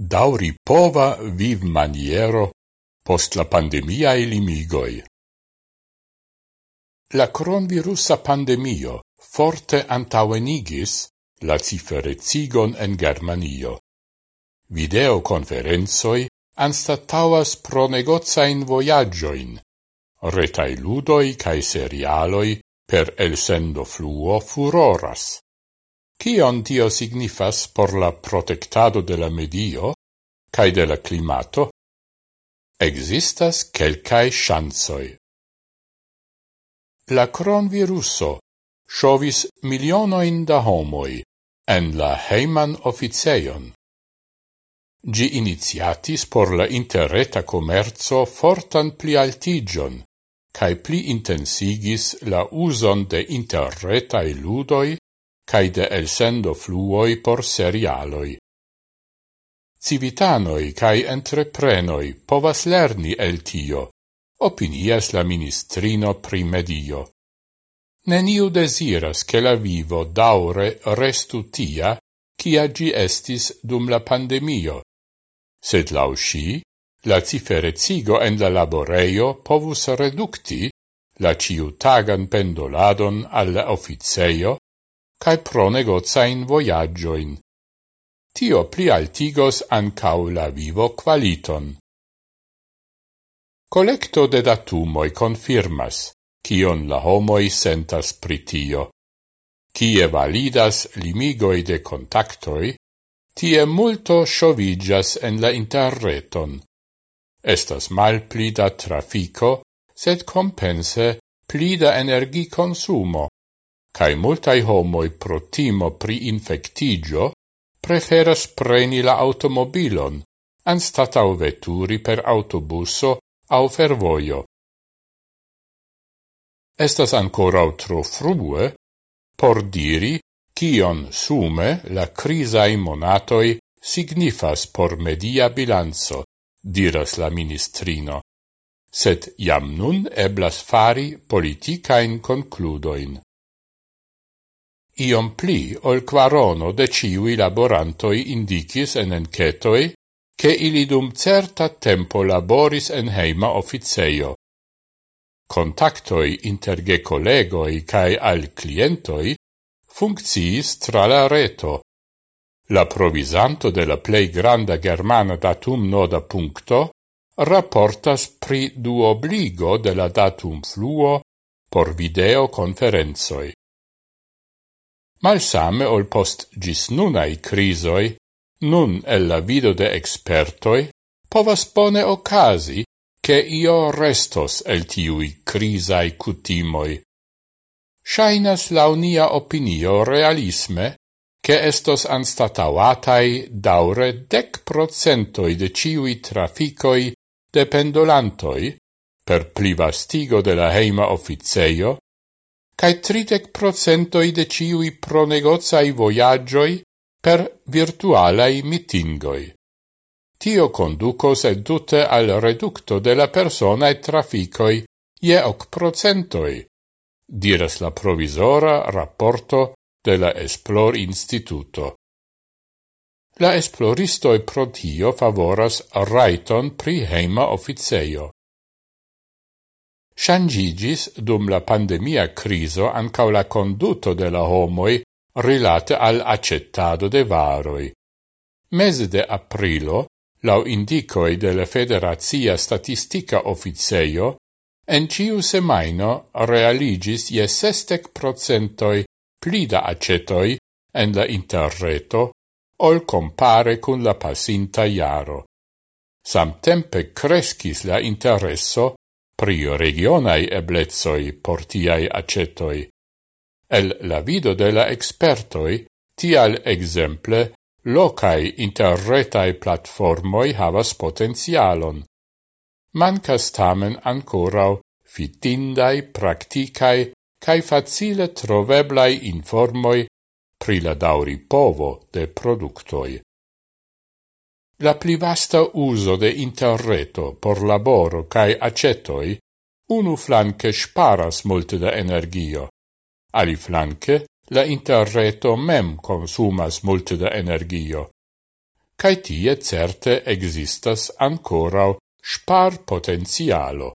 dauri pova viv maniero post la pandemiae limigoi. La coronavirusa pandemio forte antauenigis la ciferecigon en Germanio. Videoconferenzoi anstatauas pro negozain voyagioin, retai ludoi cae serialoi per elsendo fluo furoras. Cion tio signifas por la protectado de la medio cae de la climato? Existas quelcae chansoi. La cronviruso shovis milionoin da homoi en la heiman officeion. Gi iniziatis por la interreta commerzo fortan plialtigion, cae pli intensigis la uson de interretae ludoi cae de elsendo fluoi por serialoi. Civitanoi cae entreprenoi povas lerni el tio, opinias la ministrino primedio. Neniu desiras che la vivo daure restu tia, cia gi estis dum la pandemio, sed lau sci, la ciferezigo en la laboreio povus reducti la ciutagan pendoladon al officeio cae pro negozain voyagioin. Tio plialtigos ancau la vivo qualiton. Collecto de datumoi confirmas, cion la homoi sentas pritio. Cie validas limigoi de contactoi, tie multo shovigas en la interreton. Estas mal plida trafico, sed compense plida energi consumo cae multai homoi pro timo pri infectigio preferas preni la automobilon, anstatau veturi per autobuso au fervoio. Estas ancora tro frue por diri kion sume la crisae monatoi signifas por media bilanzo, diras la ministrino, sed jam nun eblas fari politicain concludoin iom pli ol quarono de ciui laborantoi indicis en encetoi che ili dum certa tempo laboris en heima officeio. Contactoi interge collegoi cae al clientoi funcciis tra la reto. La provisanto de la plei granda germana datum noda puncto rapportas pri duobligo de la datum fluo por videoconferenzoi. Malsame ol post gis nunai crisoi, nun el la vido de expertoi, povas bone ocasi che io restos el tiui crisai cutimoi. Shainas launia opinio realisme, che estos anstatauatai daure dec procentoi de ciui traficoi de pendolantoi, per plivastigo de la heima officeio, cae tritec procentoi de ciui pronegozai voyagioi per virtualai mitingoi. Tio conducos edute al reducto de la personae traficoi je hoc procentoi, diras la provisora rapporto de la Esplor Instituto. La esploristoi pro tio favoras raiton pri heima officeio. Shangigis dum la pandemia criso ancau la conduto de la homoi rilate al accettado de varoi. Mese de aprilo, lau indicoi de la Federazia Statistica Officeio, en ciu semaino realigis je sestec procentoi plida accetoi en la interreto ol compare cun la passinta iaro. Samtempe crescis la interesso pri regionai eblezoi portiai acetoi. El la vido de la expertoi, tial exemple, locai interretai platformoi havas potenzialon. Mancas tamen ancorau fitindai, practicai, cae facile troveblai informoi pri la dauri povo de productoi. La pli vasta uso de interreto por laboro cae acetoi unu flanque sparas multe da energio. Ali flanque, la interreto mem consumas multe da energio. Cae tie certe existas ancorau spar potenzialo.